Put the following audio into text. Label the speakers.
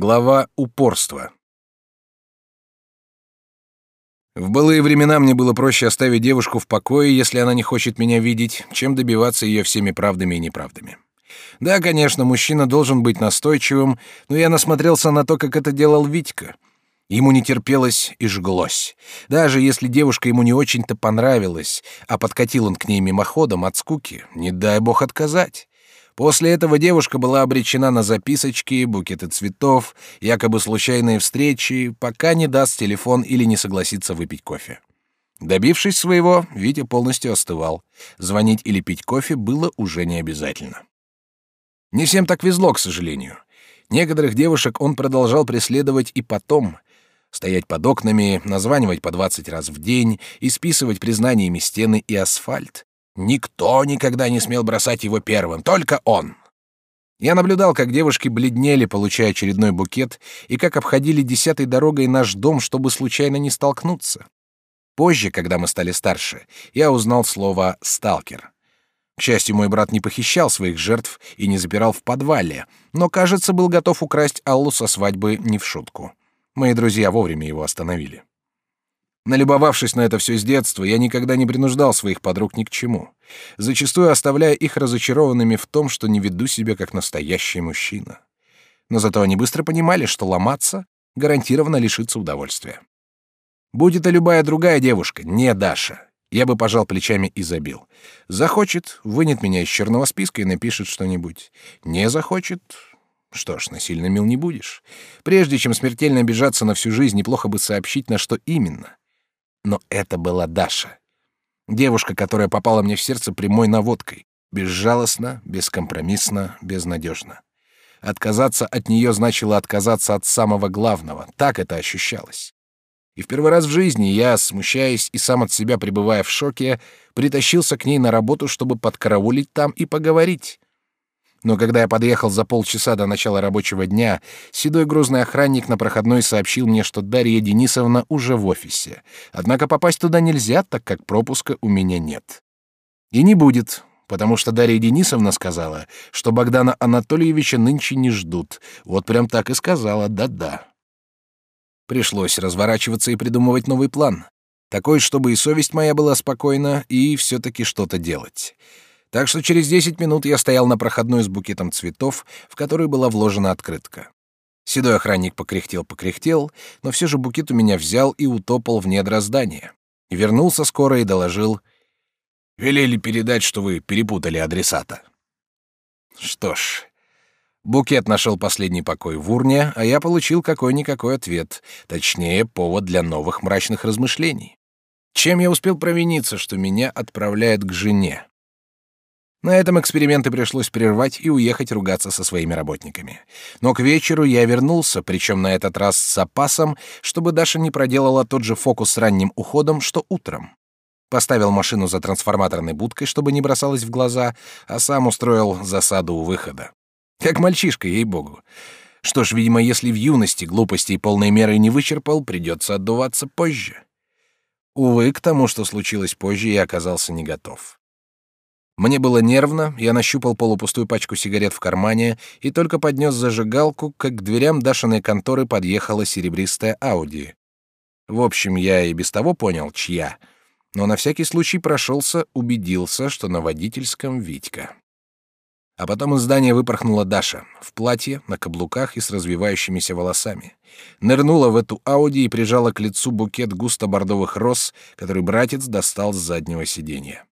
Speaker 1: Глава упорства. В былые времена мне было проще оставить девушку в покое, если она не хочет меня видеть, чем добиваться ее всеми правдами и неправдами. Да, конечно, мужчина должен быть настойчивым, но я насмотрелся на то, как это делал Витька. Ему не терпелось и жглось. Даже если девушка ему не очень-то понравилась, а подкатил он к ней мимоходом от скуки, не дай бог отказать. После этого девушка была обречена на записочки, букеты цветов, якобы случайные встречи, пока не даст телефон или не согласится выпить кофе. Добившись своего, Витя полностью остывал. Звонить или пить кофе было уже не обязательно. Не всем так везло, к сожалению. Некоторых девушек он продолжал преследовать и потом. Стоять под окнами, названивать по 20 раз в день, исписывать признаниями стены и асфальт. Никто никогда не смел бросать его первым, только он. Я наблюдал, как девушки бледнели, получая очередной букет, и как обходили десятой дорогой наш дом, чтобы случайно не столкнуться. Позже, когда мы стали старше, я узнал слово «сталкер». К счастью, мой брат не похищал своих жертв и не запирал в подвале, но, кажется, был готов украсть Аллу со свадьбы не в шутку. Мои друзья вовремя его остановили. Налюбовавшись на это все с детства, я никогда не принуждал своих подруг ни к чему, зачастую оставляя их разочарованными в том, что не веду себя как настоящий мужчина. Но зато они быстро понимали, что ломаться гарантированно лишиться удовольствия. Будь это любая другая девушка, не Даша, я бы пожал плечами и забил. Захочет, вынет меня из черного списка и напишет что-нибудь. Не захочет, что ж, насильно мил не будешь. Прежде чем смертельно обижаться на всю жизнь, неплохо бы сообщить, на что именно. Но это была Даша. Девушка, которая попала мне в сердце прямой наводкой. Безжалостно, бескомпромиссно, безнадежно. Отказаться от нее значило отказаться от самого главного. Так это ощущалось. И в первый раз в жизни я, смущаясь и сам от себя пребывая в шоке, притащился к ней на работу, чтобы подкараулить там и поговорить. Но когда я подъехал за полчаса до начала рабочего дня, седой грузный охранник на проходной сообщил мне, что Дарья Денисовна уже в офисе. Однако попасть туда нельзя, так как пропуска у меня нет. И не будет, потому что Дарья Денисовна сказала, что Богдана Анатольевича нынче не ждут. Вот прям так и сказала, да-да. Пришлось разворачиваться и придумывать новый план. Такой, чтобы и совесть моя была спокойна, и все-таки что-то делать. Так что через десять минут я стоял на проходной с букетом цветов, в который была вложена открытка. Седой охранник покряхтел-покряхтел, но все же букет у меня взял и утопал в недра здания. Вернулся скоро и доложил. «Велели передать, что вы перепутали адресата». Что ж, букет нашел последний покой в урне, а я получил какой-никакой ответ, точнее, повод для новых мрачных размышлений. Чем я успел провиниться, что меня отправляют к жене? На этом эксперименты пришлось прервать и уехать ругаться со своими работниками. Но к вечеру я вернулся, причем на этот раз с запасом, чтобы Даша не проделала тот же фокус с ранним уходом, что утром. Поставил машину за трансформаторной будкой, чтобы не бросалось в глаза, а сам устроил засаду у выхода. Как мальчишка, ей-богу. Что ж, видимо, если в юности глупости и полной меры не вычерпал, придется отдуваться позже. Увы, к тому, что случилось позже, я оказался не готов. Мне было нервно, я нащупал полупустую пачку сигарет в кармане и только поднес зажигалку, как к дверям Дашиной конторы подъехала серебристая Ауди. В общем, я и без того понял, чья, но на всякий случай прошелся, убедился, что на водительском Витька. А потом из здания выпорхнула Даша, в платье, на каблуках и с развивающимися волосами. Нырнула в эту Ауди и прижала к лицу букет густо-бордовых роз, который братец достал с заднего сиденья.